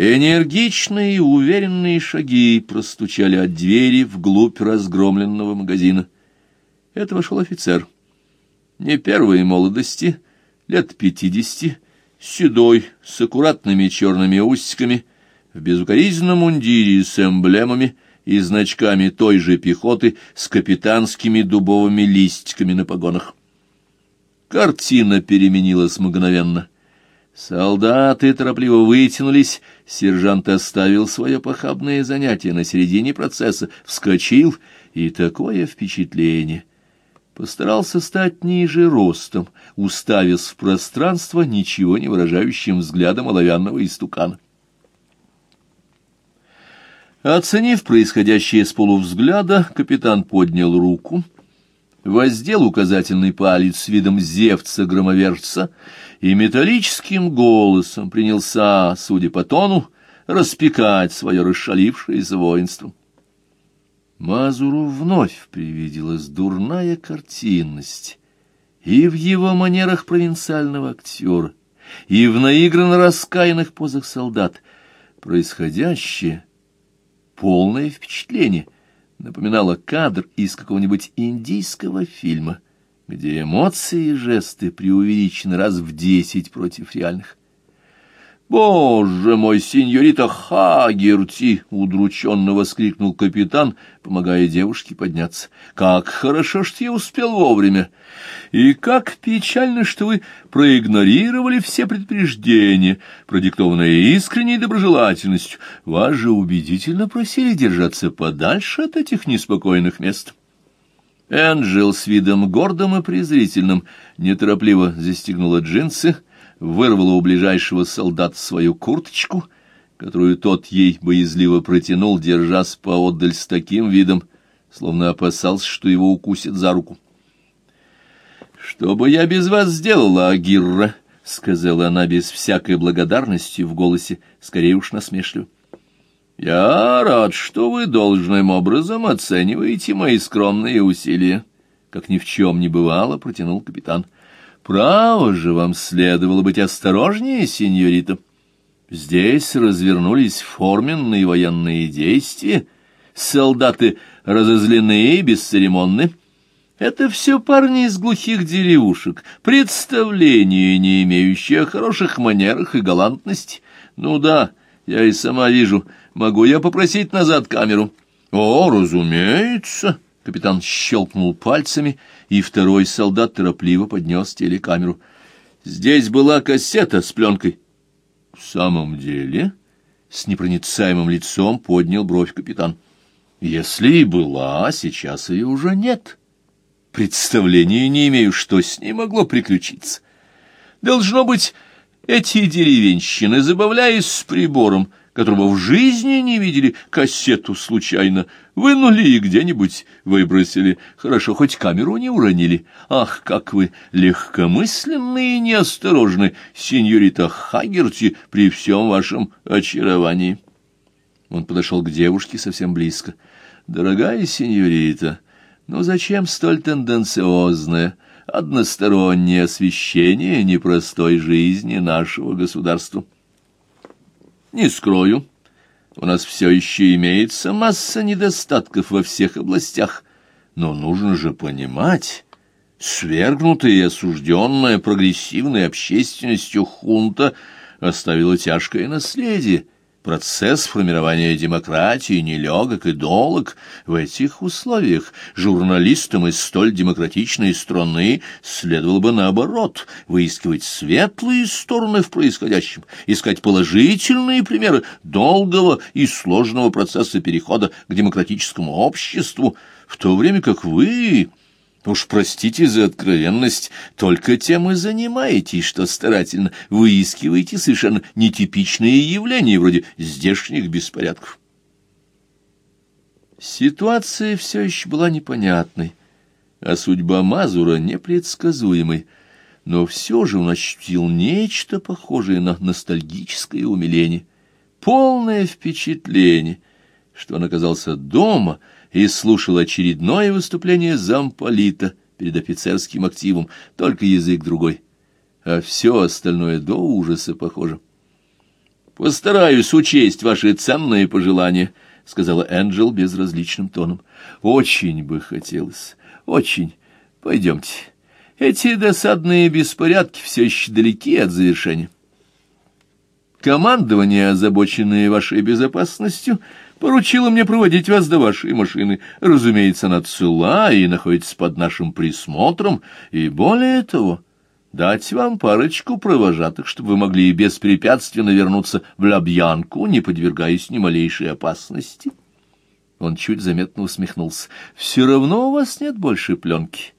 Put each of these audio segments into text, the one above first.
Энергичные и уверенные шаги простучали от двери вглубь разгромленного магазина. Это вошел офицер. Не первой молодости, лет пятидесяти, седой, с аккуратными черными усиками, в безукоризненном мундире с эмблемами и значками той же пехоты с капитанскими дубовыми листиками на погонах. Картина переменилась мгновенно — Солдаты торопливо вытянулись, сержант оставил свое похабное занятие на середине процесса, вскочил, и такое впечатление. Постарался стать ниже ростом, уставясь в пространство ничего не выражающим взглядом оловянного истукана. Оценив происходящее с полувзгляда, капитан поднял руку, воздел указательный палец с видом зевца-громовержца и металлическим голосом принялся, судя по тону, распекать свое расшалившееся воинство. Мазуру вновь привиделась дурная картинность и в его манерах провинциального актера, и в наигранно раскаянных позах солдат. Происходящее полное впечатление напоминало кадр из какого-нибудь индийского фильма — где эмоции и жесты преувеличены раз в десять против реальных. «Боже мой, сеньорита Хагерти!» — удрученно воскликнул капитан, помогая девушке подняться. «Как хорошо, что я успел вовремя! И как печально, что вы проигнорировали все предупреждения, продиктованные искренней доброжелательностью. Вас же убедительно просили держаться подальше от этих неспокойных мест». Энджел с видом гордым и презрительным неторопливо застегнула джинсы, вырвала у ближайшего солдата свою курточку, которую тот ей боязливо протянул, держась поотдаль с таким видом, словно опасался, что его укусит за руку. «Что бы я без вас сделала, Агирра?» — сказала она без всякой благодарности в голосе, скорее уж насмешливо. «Я рад, что вы должным образом оцениваете мои скромные усилия», — как ни в чем не бывало, протянул капитан. «Право же, вам следовало быть осторожнее, сеньорита. Здесь развернулись форменные военные действия, солдаты разозлены и бесцеремонны». Это все парни из глухих деревушек, представления, не имеющие о хороших манерах и галантности. Ну да, я и сама вижу, Могу я попросить назад камеру? О, разумеется. Капитан щелкнул пальцами, и второй солдат торопливо поднес телекамеру. Здесь была кассета с пленкой. В самом деле, с непроницаемым лицом поднял бровь капитан. Если и была, сейчас ее уже нет. Представления не имею, что с ней могло приключиться. Должно быть, эти деревенщины, забавляясь с прибором, которого в жизни не видели, кассету случайно вынули и где-нибудь выбросили. Хорошо, хоть камеру не уронили. Ах, как вы легкомысленны и неосторожны, сеньорита Хагерти, при всем вашем очаровании. Он подошел к девушке совсем близко. «Дорогая сеньорита, ну зачем столь тенденциозное, одностороннее освещение непростой жизни нашего государства?» Не скрою, у нас все еще имеется масса недостатков во всех областях, но нужно же понимать, свергнутая и осужденная прогрессивной общественностью хунта оставила тяжкое наследие — Процесс формирования демократии нелегок и долг. В этих условиях журналистам из столь демократичной страны следовало бы наоборот выискивать светлые стороны в происходящем, искать положительные примеры долгого и сложного процесса перехода к демократическому обществу, в то время как вы Уж простите за откровенность, только тем и занимаетесь, что старательно выискиваете совершенно нетипичные явления, вроде здешних беспорядков. Ситуация все еще была непонятной, а судьба Мазура непредсказуемой, но все же он ощутил нечто похожее на ностальгическое умиление, полное впечатление, что он оказался дома — и слушал очередное выступление замполита перед офицерским активом, только язык другой, а все остальное до ужаса похоже. Постараюсь учесть ваши ценные пожелания, — сказала Энджел безразличным тоном. — Очень бы хотелось, очень. Пойдемте. Эти досадные беспорядки все еще далеки от завершения. Командование, озабоченное вашей безопасностью, поручило мне проводить вас до вашей машины. Разумеется, она цела и находится под нашим присмотром, и более того дать вам парочку провожатых, чтобы вы могли беспрепятственно вернуться в Лабьянку, не подвергаясь ни малейшей опасности. Он чуть заметно усмехнулся. «Все равно у вас нет больше пленки,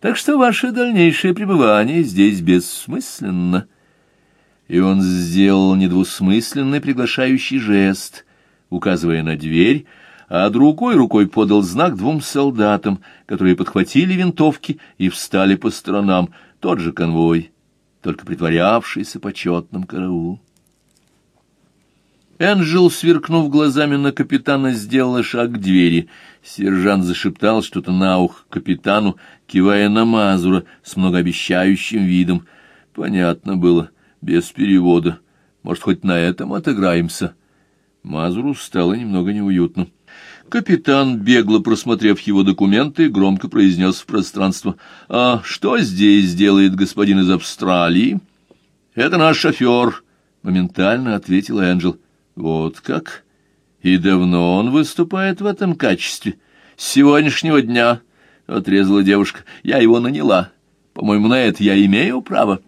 так что ваше дальнейшее пребывание здесь бессмысленно». И он сделал недвусмысленный приглашающий жест, указывая на дверь, а другой рукой подал знак двум солдатам, которые подхватили винтовки и встали по сторонам, тот же конвой, только притворявшийся почетным караул. Энджел, сверкнув глазами на капитана, сделала шаг к двери. Сержант зашептал что-то на ух капитану, кивая на Мазура с многообещающим видом. Понятно было, без перевода. Может, хоть на этом отыграемся. Мазуру стало немного неуютно. Капитан, бегло просмотрев его документы, громко произнес в пространство. «А что здесь делает господин из Австралии?» «Это наш шофер», — моментально ответил Энджел. «Вот как? И давно он выступает в этом качестве?» «С сегодняшнего дня», — отрезала девушка. «Я его наняла. По-моему, на это я имею право».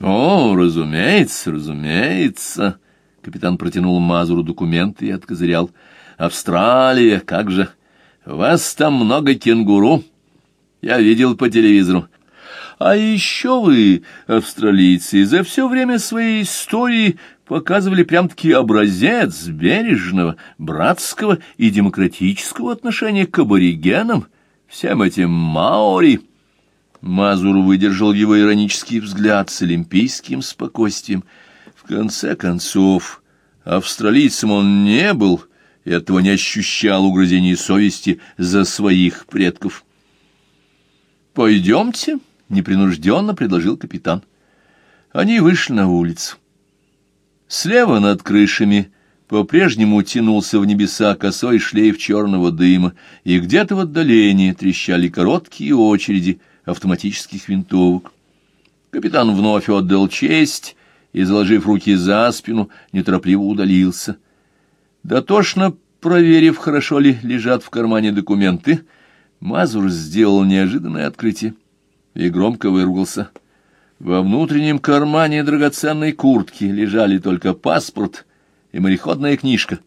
«О, разумеется, разумеется», — капитан протянул Мазуру документы и откозырял. Австралия, как же! Вас там много кенгуру. Я видел по телевизору. А еще вы, австралийцы, за все время своей истории показывали прям-таки образец бережного, братского и демократического отношения к аборигенам, всем этим маори. Мазур выдержал его иронический взгляд с олимпийским спокойствием. Конце концов, австралийцем он не был, — и оттого не ощущал угрызений совести за своих предков. «Пойдемте», — непринужденно предложил капитан. Они вышли на улицу. Слева над крышами по-прежнему тянулся в небеса косой шлейф черного дыма, и где-то в отдалении трещали короткие очереди автоматических винтовок. Капитан вновь отдал честь и, заложив руки за спину, неторопливо удалился — Дотошно проверив, хорошо ли лежат в кармане документы, Мазур сделал неожиданное открытие и громко выругался. Во внутреннем кармане драгоценной куртки лежали только паспорт и мореходная книжка.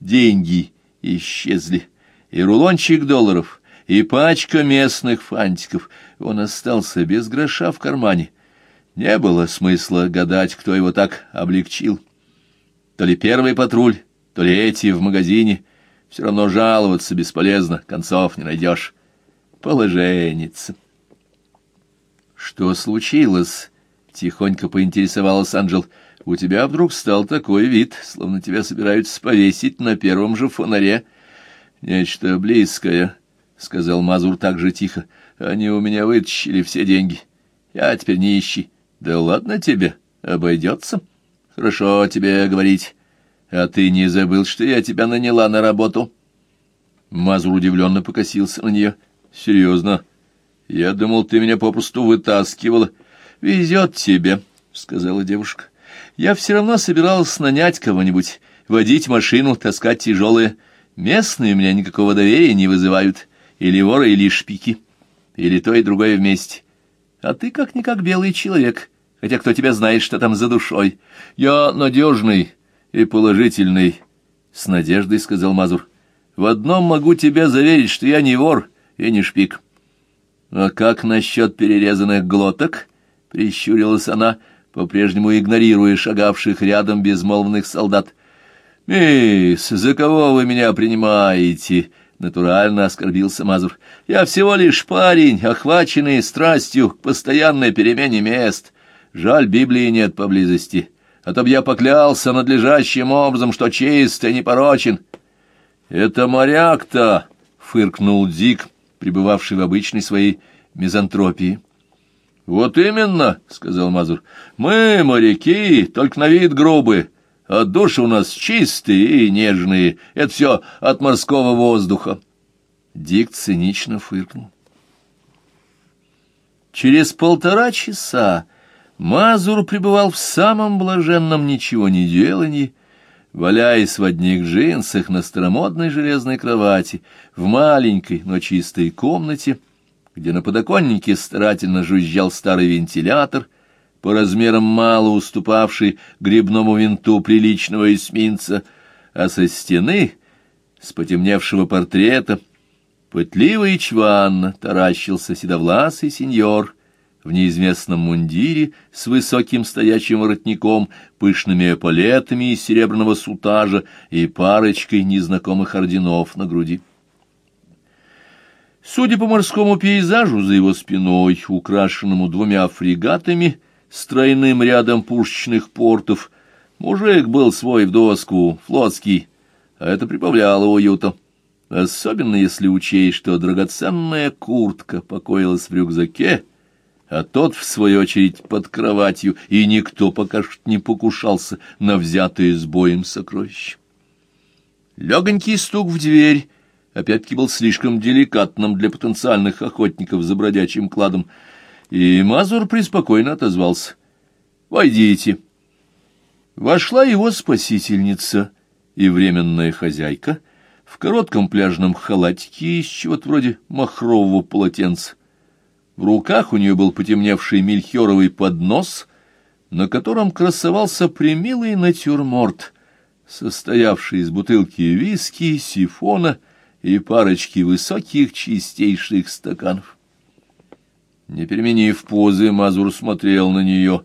Деньги исчезли, и рулончик долларов, и пачка местных фантиков. Он остался без гроша в кармане. Не было смысла гадать, кто его так облегчил. То ли первый патруль, то ли эти в магазине. Все равно жаловаться бесполезно, концов не найдешь. Положенец. Что случилось? Тихонько поинтересовалась Анжел. У тебя вдруг стал такой вид, словно тебя собираются повесить на первом же фонаре. Нечто близкое, — сказал Мазур так же тихо. Они у меня вытащили все деньги. Я теперь нищий. Да ладно тебе, обойдется. Хорошо тебе говорить. А ты не забыл, что я тебя наняла на работу? Мазур удивленно покосился на нее. Серьезно? Я думал, ты меня попросту вытаскивала. Везет тебе, сказала девушка. Я все равно собиралась нанять кого-нибудь, водить машину, таскать тяжелые. Местные у меня никакого доверия не вызывают. Или воры, или шпики. Или то и другое вместе. А ты как-никак белый человек, хотя кто тебя знает, что там за душой. Я надежный, и положительный, — с надеждой сказал Мазур. — В одном могу тебя заверить, что я не вор и не шпик. — А как насчет перерезанных глоток? — прищурилась она, по-прежнему игнорируя шагавших рядом безмолвных солдат. — Мисс, за кого вы меня принимаете? — натурально оскорбился Мазур. — Я всего лишь парень, охваченный страстью к постоянной перемене мест. Жаль, Библии нет поблизости. — а то б я поклялся надлежащим образом, что чист и непорочен. — Это моряк-то! — фыркнул Дик, пребывавший в обычной своей мизантропии. — Вот именно, — сказал Мазур, — мы, моряки, только на вид грубы, а души у нас чистые и нежные. Это все от морского воздуха. Дик цинично фыркнул. Через полтора часа Мазур пребывал в самом блаженном ничего не делании, валяясь в одних джинсах на старомодной железной кровати, в маленькой, но чистой комнате, где на подоконнике старательно жужжал старый вентилятор, по размерам мало уступавший грибному винту приличного эсминца, а со стены, с потемневшего портрета, пытливо и чванно таращился седовласый сеньор — в неизвестном мундире с высоким стоячим воротником, пышными эполетами из серебряного сутажа и парочкой незнакомых орденов на груди. Судя по морскому пейзажу за его спиной, украшенному двумя фрегатами с тройным рядом пушечных портов, мужик был свой в доску, флотский, а это прибавляло уюта. Особенно если учесть, что драгоценная куртка покоилась в рюкзаке, а тот, в свою очередь, под кроватью, и никто пока что не покушался на взятые с боем сокровища. Легонький стук в дверь опять-таки был слишком деликатным для потенциальных охотников за бродячим кладом, и Мазур преспокойно отозвался. «Войдите». Вошла его спасительница и временная хозяйка в коротком пляжном халатике из чего-то вроде махрового полотенца. В руках у нее был потемневший мельхиоровый поднос, на котором красовался примилый натюрморт, состоявший из бутылки виски, сифона и парочки высоких чистейших стаканов. Не переменив позы, Мазур смотрел на нее,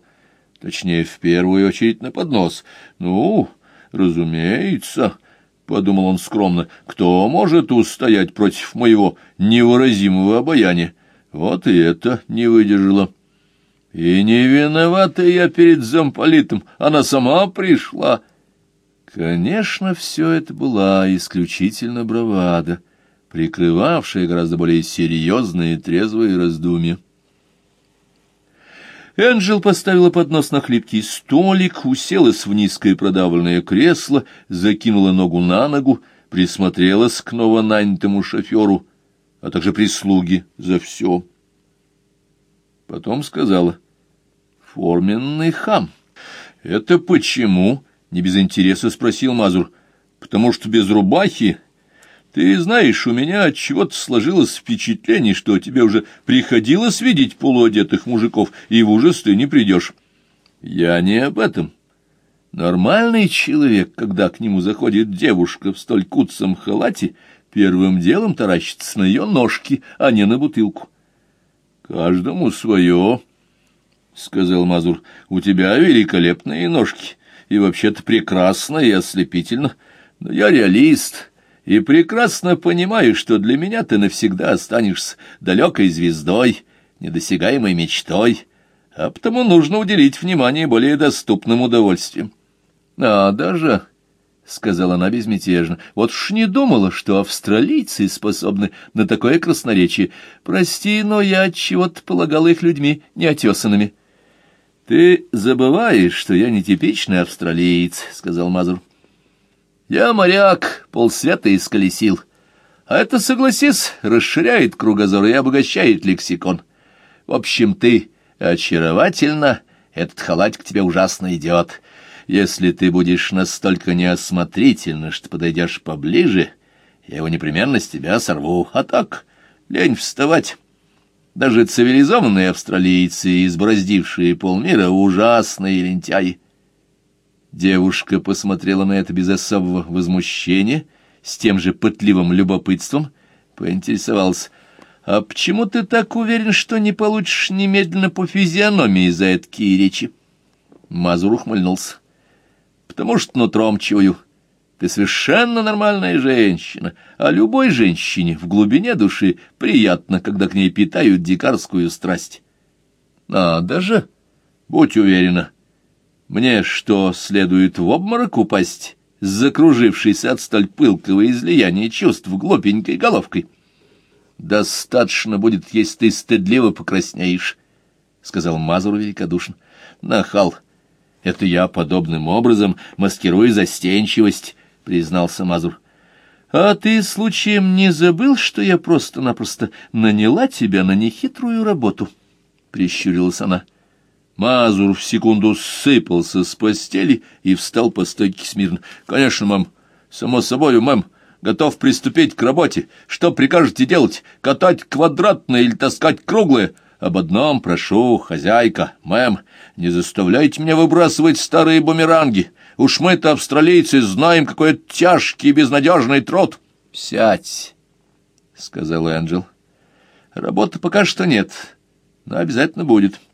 точнее, в первую очередь на поднос. «Ну, разумеется», — подумал он скромно, — «кто может устоять против моего невыразимого обаяния?» Вот и это не выдержала. И не виновата я перед замполитом, она сама пришла. Конечно, все это была исключительно бравада, прикрывавшая гораздо более серьезные трезвые раздумья. Энджел поставила поднос на хлипкий столик, уселась в низкое продавленное кресло, закинула ногу на ногу, присмотрелась к новонанятому шоферу — а также прислуги за все. Потом сказала, «Форменный хам». «Это почему?» — не без интереса спросил Мазур. «Потому что без рубахи...» Ты знаешь, у меня от чего-то сложилось впечатление, что тебе уже приходилось видеть полуодетых мужиков, и в ужас ты не придешь. Я не об этом. Нормальный человек, когда к нему заходит девушка в столь куцом халате, первым делом таращится на ее ножки, а не на бутылку. — Каждому свое, — сказал Мазур. — У тебя великолепные ножки, и вообще-то прекрасно и ослепительно. Но я реалист и прекрасно понимаю, что для меня ты навсегда останешься далекой звездой, недосягаемой мечтой, а потому нужно уделить внимание более доступным удовольствиям. — А даже — сказала она безмятежно. — Вот уж не думала, что австралийцы способны на такое красноречие. Прости, но я от чего-то полагала их людьми неотесанными. — Ты забываешь, что я не типичный австралиец, — сказал Мазур. — Я моряк, полсвета исколесил. А это, согласись, расширяет кругозор и обогащает лексикон. В общем, ты очаровательно, этот халатик тебе ужасно идет. — если ты будешь настолько неосмотрительна, что подойдешь поближе, я его непременно с тебя сорву. А так, лень вставать. Даже цивилизованные австралийцы, избороздившие полмира, ужасные лентяи. Девушка посмотрела на это без особого возмущения, с тем же пытливым любопытством, поинтересовался, «А почему ты так уверен, что не получишь немедленно по физиономии за такие речи?» Мазур ухмыльнулся потому что нутром чую. Ты совершенно нормальная женщина, а любой женщине в глубине души приятно, когда к ней питают дикарскую страсть. Надо же, будь уверена. Мне что, следует в обморок упасть, закружившись от столь пылкого излияния чувств глупенькой головкой? Достаточно будет, если ты стыдливо покраснеешь, — сказал Мазур великодушно. Нахал, Это я подобным образом маскирую застенчивость, — признался Мазур. — А ты случаем не забыл, что я просто-напросто наняла тебя на нехитрую работу? — прищурилась она. Мазур в секунду сыпался с постели и встал по стойке смирно. — Конечно, мам, само собой, мам, готов приступить к работе. Что прикажете делать? Катать квадратное или таскать круглое? Об одном прошу, хозяйка, мэм, не заставляйте меня выбрасывать старые бумеранги. Уж мы-то, австралийцы, знаем, какой это тяжкий и безнадежный труд. — Сядь, — сказал Энджел. — Работы пока что нет, но обязательно будет. —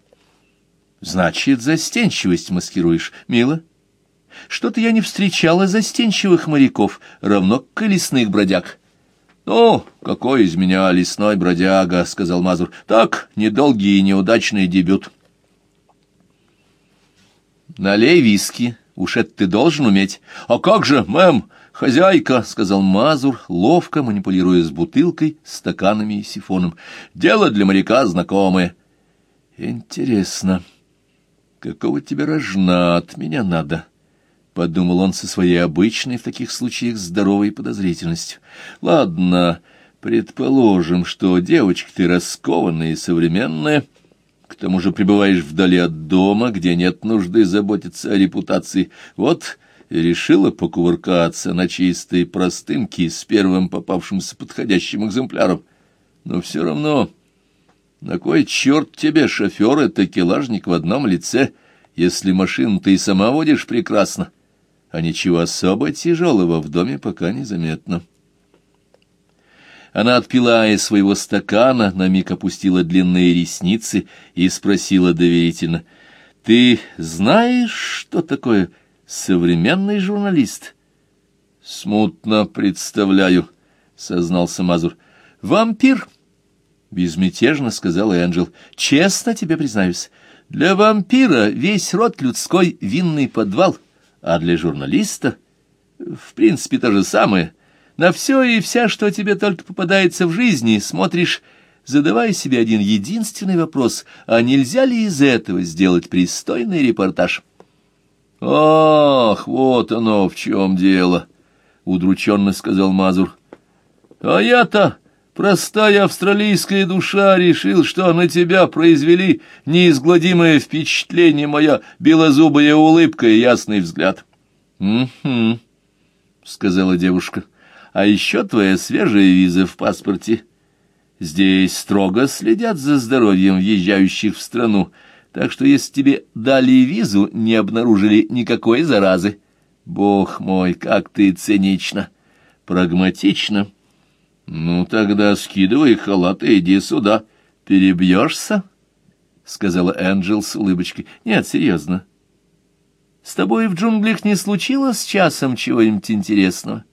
Значит, застенчивость маскируешь, мило? Что-то я не встречала застенчивых моряков, равно как лесных бродяг. — Ну, какой из меня лесной бродяга, — сказал Мазур. — Так, недолгий и неудачный дебют. — Налей виски, уж это ты должен уметь. — А как же, мэм, хозяйка, — сказал Мазур, ловко манипулируя с бутылкой, стаканами и сифоном. — Дело для моряка знакомое. — Интересно, какого тебе рожна от меня надо? —— подумал он со своей обычной в таких случаях здоровой подозрительностью. — Ладно, предположим, что девочка ты раскованная и современная, к тому же пребываешь вдали от дома, где нет нужды заботиться о репутации. Вот решила покувыркаться на чистой простынке с первым попавшимся подходящим экземпляром. Но все равно, на кой черт тебе шофер и такелажник в одном лице, если машину ты и сама водишь прекрасно? — а ничего особо тяжелого в доме пока незаметно. Она отпила из своего стакана, на миг опустила длинные ресницы и спросила доверительно, «Ты знаешь, что такое современный журналист?» «Смутно представляю», — сознался Мазур. «Вампир», — безмятежно сказал Энджел. «Честно тебе признаюсь, для вампира весь род людской винный подвал» а для журналиста, в принципе, то же самое. На все и вся, что тебе только попадается в жизни, смотришь, задавая себе один единственный вопрос, а нельзя ли из этого сделать пристойный репортаж? «Ах, вот оно в чем дело!» — удрученно сказал Мазур. «А я-то, простая австралийская душа, решил, что на тебя произвели неизгладимое впечатление моя белозубая улыбка и ясный взгляд». «Угу», — сказала девушка. «А еще твоя свежая виза в паспорте. Здесь строго следят за здоровьем въезжающих в страну, так что если тебе дали визу, не обнаружили никакой заразы. Бог мой, как ты цинично, прагматично. Ну, тогда скидывай халат и иди сюда. Перебьешься?» — сказала Энджел с улыбочкой. «Нет, серьезно. С тобой в джунглях не случилось часом чего-нибудь интересного?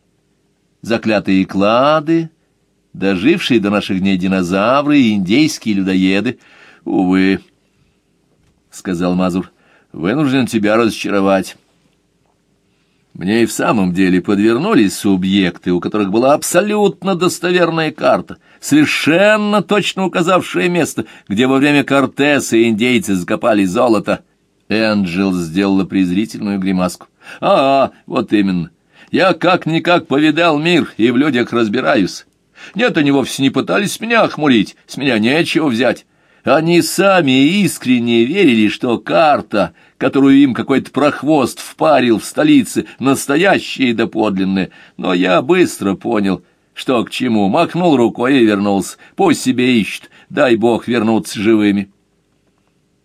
Заклятые клады, дожившие до наших дней динозавры и индейские людоеды. Увы, — сказал Мазур, — вынужден тебя разочаровать. Мне и в самом деле подвернулись субъекты, у которых была абсолютно достоверная карта, совершенно точно указавшая место, где во время Кортеса индейцы закопали золото. Энджел сделала презрительную гримаску. «А, вот именно. Я как-никак повидал мир и в людях разбираюсь. Нет, они вовсе не пытались меня охмурить, с меня нечего взять. Они сами искренне верили, что карта, которую им какой-то прохвост впарил в столице, настоящая и доподлинная. Но я быстро понял, что к чему, махнул рукой и вернулся. Пусть себе ищут, дай бог вернуться живыми».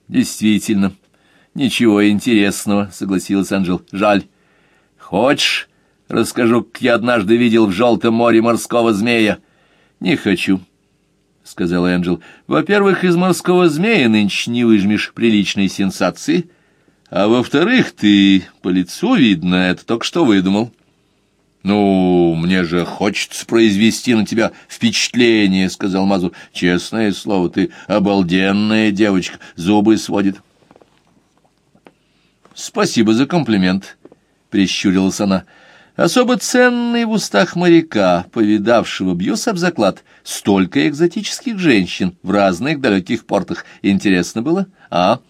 Действительно, «Ничего интересного», — согласилась Анжел. «Жаль. Хочешь, расскажу, как я однажды видел в Желтом море морского змея?» «Не хочу», — сказал Энджел. «Во-первых, из морского змея нынче не выжмешь приличной сенсации, а во-вторых, ты по лицу видно, это только что выдумал». «Ну, мне же хочется произвести на тебя впечатление», — сказал Мазур. «Честное слово, ты обалденная девочка, зубы сводит». «Спасибо за комплимент», — прищурилась она. «Особо ценный в устах моряка, повидавшего, бьюсь об заклад, столько экзотических женщин в разных далеких портах. Интересно было, а?»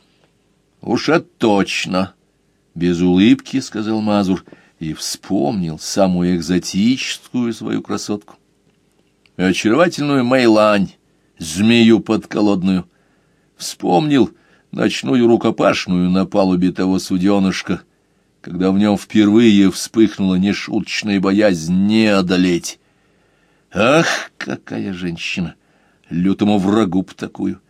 «Уж это точно», — Без улыбки, — сказал Мазур, и вспомнил самую экзотическую свою красотку. Очаровательную Мейлань, змею подколодную. Вспомнил ночную рукопашную на палубе того суденышка, когда в нем впервые вспыхнула нешуточная боязнь не одолеть. Ах, какая женщина! Лютому врагу б такую!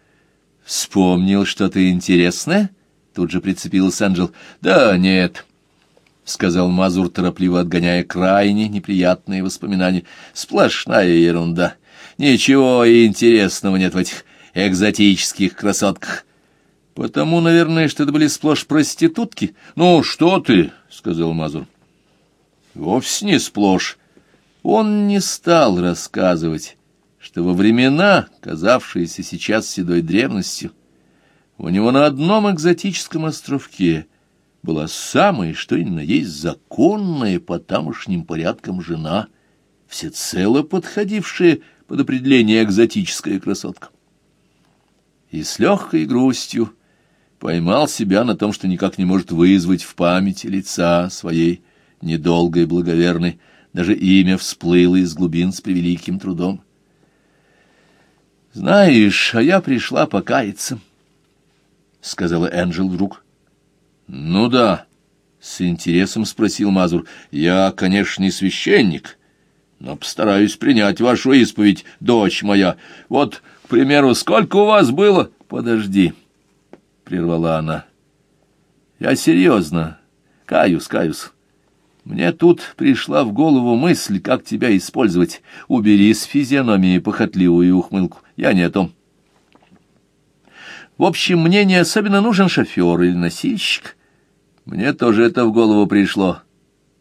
Вспомнил что-то интересное? Тут же прицепился Анджел. Да нет, — сказал Мазур, торопливо отгоняя крайне неприятные воспоминания. Сплошная ерунда. Ничего интересного нет в этих экзотических красотках. Потому, наверное, что это были сплошь проститутки. Ну, что ты, — сказал Мазур. Вовсе не сплошь. Он не стал рассказывать, что во времена, казавшиеся сейчас седой древностью, у него на одном экзотическом островке была самая, что ни на есть, законная по тамошним порядкам жена, всецело подходившая под определение экзотическая красотка. И с легкой грустью поймал себя на том, что никак не может вызвать в памяти лица своей недолгой благоверной, даже имя всплыло из глубин с превеликим трудом. «Знаешь, а я пришла покаяться», — сказала Энджел вдруг. «Ну да», — с интересом спросил Мазур. «Я, конечно, не священник, но постараюсь принять вашу исповедь, дочь моя. Вот, к примеру, сколько у вас было?» «Подожди», — прервала она. «Я серьезно. Каюсь, каюсь. Мне тут пришла в голову мысль, как тебя использовать. Убери с физиономии похотливую ухмылку. Я не о том». В общем, мне не особенно нужен шофер или носильщик. Мне тоже это в голову пришло.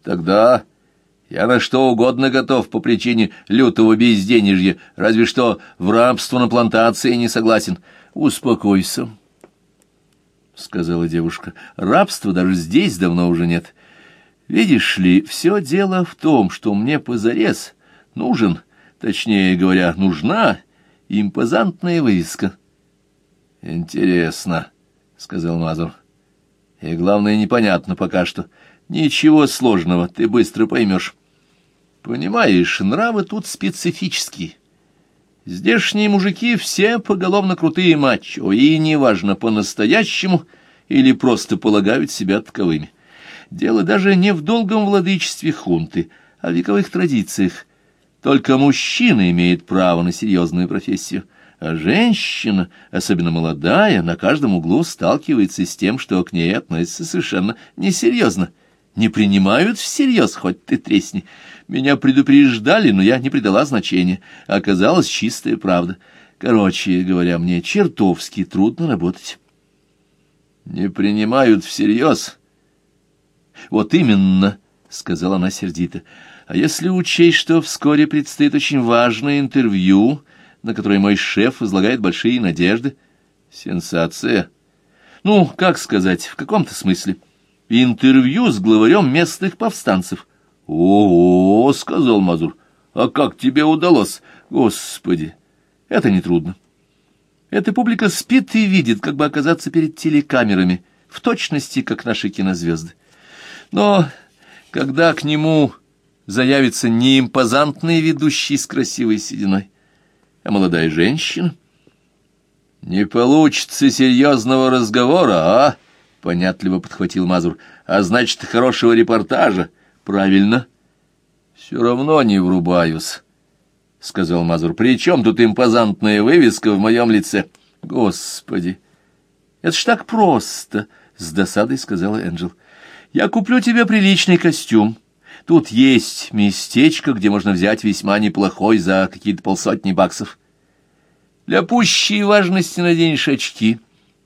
Тогда я на что угодно готов по причине лютого безденежья, разве что в рабство на плантации не согласен. Успокойся, — сказала девушка. Рабства даже здесь давно уже нет. Видишь ли, все дело в том, что мне позарез нужен, точнее говоря, нужна импозантная вывеска. Интересно, — сказал Мазур. И главное, непонятно пока что. Ничего сложного, ты быстро поймешь. Понимаешь, нравы тут специфические. Здешние мужики все поголовно крутые мачо, и неважно, по-настоящему или просто полагают себя таковыми. Дело даже не в долгом владычестве хунты, а в вековых традициях. Только мужчина имеет право на серьезную профессию — а женщина, особенно молодая, на каждом углу сталкивается с тем, что к ней относятся совершенно несерьезно. Не принимают всерьез, хоть ты тресни. Меня предупреждали, но я не придала значения. Оказалась чистая правда. Короче говоря, мне чертовски трудно работать. Не принимают всерьез. Вот именно, — сказала она сердито. А если учесть, что вскоре предстоит очень важное интервью на которой мой шеф излагает большие надежды. Сенсация. Ну, как сказать, в каком-то смысле. Интервью с главарем местных повстанцев. «О, — сказал Мазур, — а как тебе удалось? Господи, это нетрудно. Эта публика спит и видит, как бы оказаться перед телекамерами, в точности, как наши кинозвезды. Но когда к нему заявится неимпозантный ведущий с красивой сединой, а молодая женщина? Не получится серьезного разговора, а? Понятливо подхватил Мазур. А значит, хорошего репортажа. Правильно. Все равно не врубаюсь, сказал Мазур. При чем тут импозантная вывеска в моем лице? Господи! Это ж так просто, с досадой сказала Энджел. Я куплю тебе приличный костюм. Тут есть местечко, где можно взять весьма неплохой за какие-то полсотни баксов. Для пущей важности наденешь очки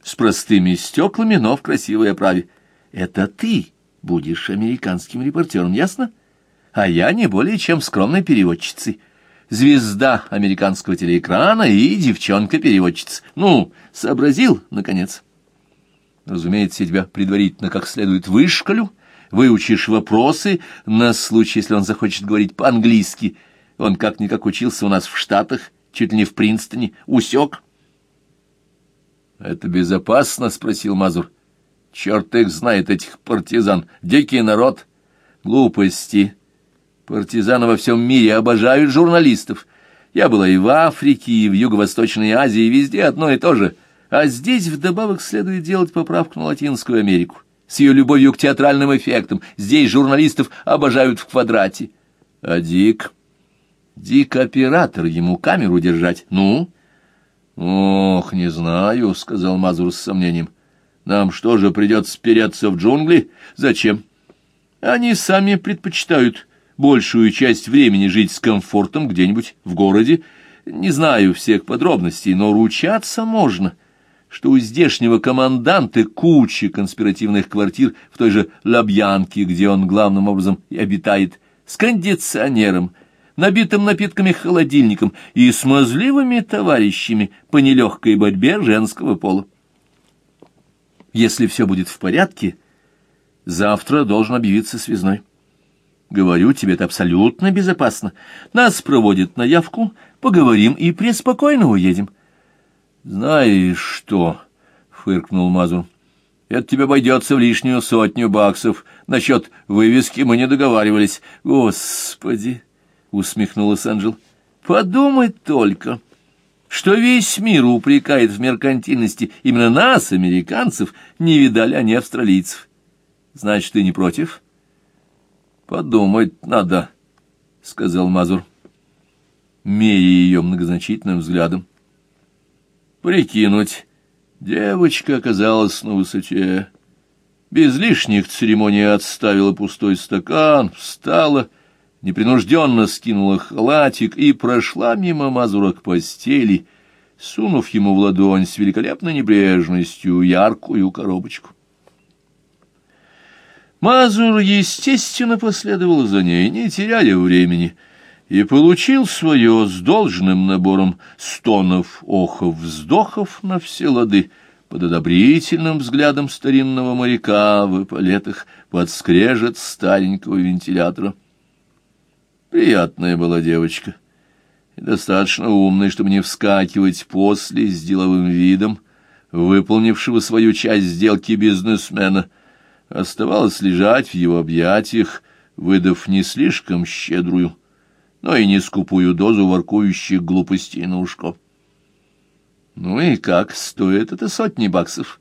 с простыми стеклами, но в красивой оправе. Это ты будешь американским репортером, ясно? А я не более чем скромной переводчицей. Звезда американского телеэкрана и девчонка-переводчица. Ну, сообразил, наконец. Разумеется, я тебя предварительно как следует вышкалю, выучишь вопросы на случай, если он захочет говорить по-английски. Он как-никак учился у нас в Штатах, чуть ли не в Принстоне. Усек. — Это безопасно? — спросил Мазур. — Черт их знает, этих партизан. Дикий народ. Глупости. Партизаны во всем мире обожают журналистов. Я была и в Африке, и в Юго-Восточной Азии, везде одно и то же. А здесь вдобавок следует делать поправку на Латинскую Америку. С ее любовью к театральным эффектам. Здесь журналистов обожают в квадрате. А Дик... Дик-оператор, ему камеру держать. Ну? Ох, не знаю, — сказал Мазур с сомнением. Нам что же, придется спереться в джунгли? Зачем? Они сами предпочитают большую часть времени жить с комфортом где-нибудь в городе. Не знаю всех подробностей, но ручаться можно, что у здешнего команданта куча конспиративных квартир в той же Лабьянке, где он главным образом и обитает, с кондиционером, набитым напитками холодильником и смазливыми товарищами по нелегкой борьбе женского пола. Если все будет в порядке, завтра должен объявиться связной. Говорю тебе, это абсолютно безопасно. Нас проводят на явку, поговорим и преспокойно уедем. Знаешь что, — фыркнул Мазур, — это тебе обойдется в лишнюю сотню баксов. Насчет вывески мы не договаривались. Господи, — усмехнулась Анжел, — подумать только, что весь мир упрекает в меркантильности именно нас, американцев, не видали они австралийцев. Значит, ты не против? — Подумать надо, — сказал Мазур, меря ее многозначительным взглядом. Прикинуть, девочка оказалась на высоте. Без лишних церемоний отставила пустой стакан, встала, непринужденно скинула халатик и прошла мимо Мазура к постели, сунув ему в ладонь с великолепной небрежностью яркую коробочку. Мазур, естественно, последовал за ней, не теряя времени, и получил свое с должным набором стонов, охов, вздохов на все лады, под одобрительным взглядом старинного моряка в эполетах под старенького вентилятора. Приятная была девочка, и достаточно умная, чтобы не вскакивать после с деловым видом, выполнившего свою часть сделки бизнесмена — оставалось лежать в его объятиях, выдав не слишком щедрую, но и не скупую дозу воркующих глупостей на ушко. «Ну и как стоит это сотни баксов?»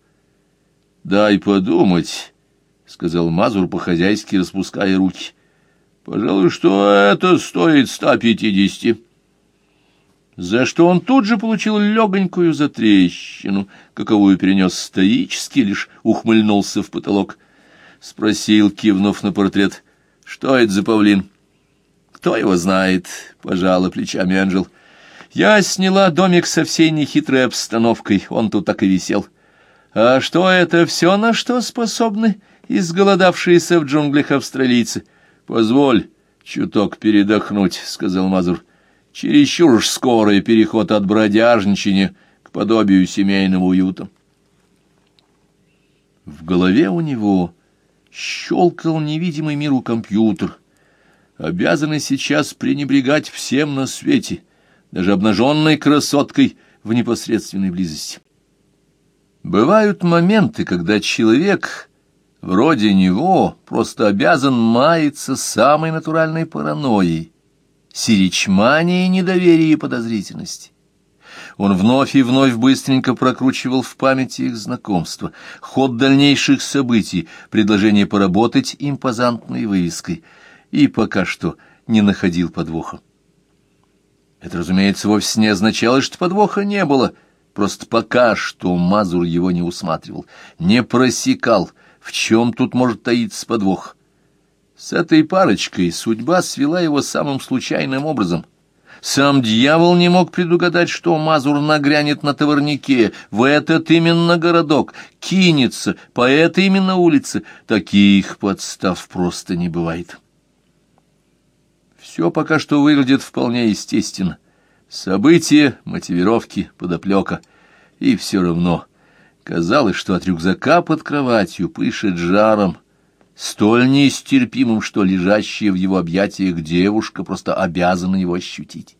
«Дай подумать», — сказал Мазур по-хозяйски, распуская руки. «Пожалуй, что это стоит ста пятидесяти» за что он тут же получил легонькую затрещину, каковую перенес стоически, лишь ухмыльнулся в потолок. — спросил, кивнув на портрет. — Что это за павлин? — Кто его знает, — пожала плечами Анжел. — Я сняла домик со всей нехитрой обстановкой, он тут так и висел. — А что это все, на что способны изголодавшиеся в джунглях австралийцы? — Позволь чуток передохнуть, — сказал Мазур. — Чересчур уж скорый переход от бродяжничания к подобию семейного уюта. В голове у него щелкал невидимый миру компьютер, обязанный сейчас пренебрегать всем на свете, даже обнаженной красоткой в непосредственной близости. Бывают моменты, когда человек вроде него просто обязан маяться самой натуральной паранойей, сиричманией недоверия и подозрительности. Он вновь и вновь быстренько прокручивал в памяти их знакомство, ход дальнейших событий, предложение поработать импозантной вывеской, и пока что не находил подвоха. Это, разумеется, вовсе не означало, что подвоха не было, просто пока что Мазур его не усматривал, не просекал, в чем тут может таиться подвох. С этой парочкой судьба свела его самым случайным образом — сам дьявол не мог предугадать, что Мазур нагрянет на товарнике в этот именно городок, кинется по этой именно улице. Таких подстав просто не бывает. Все пока что выглядит вполне естественно. События, мотивировки, подоплека. И все равно казалось, что от рюкзака под кроватью пышет жаром, столь нестерпимым, что лежащая в его объятиях девушка просто обязана его ощутить.